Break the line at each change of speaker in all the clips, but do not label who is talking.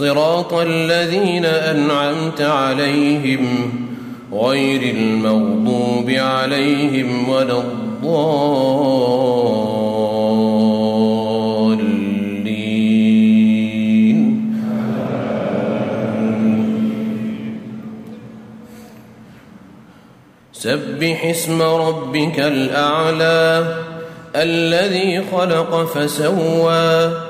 صراط الذين أنعمت عليهم غير المغضوب عليهم ولا الضالين. سبح اسم ربك الأعلى الذي خلق فسوى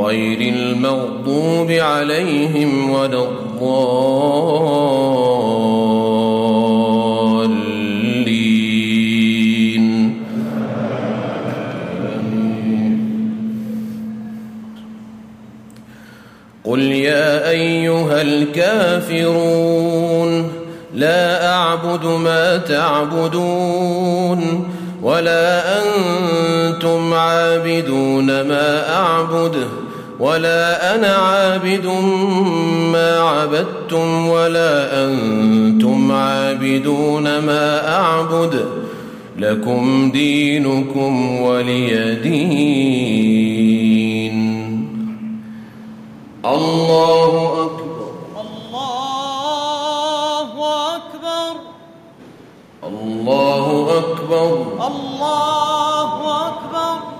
غير المغضوب عليهم ولا الضالين. قل يا أيها الكافرون لا أعبد ما تعبدون ولا أنتم عابدون ما أعبد. ولا أنا عابد ما عبدتم ولا أنتم عابدون ما أعبد لكم دينكم ولي دين. الله أكبر.
الله أكبر.
الله أكبر.
الله أكبر.